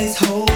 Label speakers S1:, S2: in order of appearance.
S1: this whole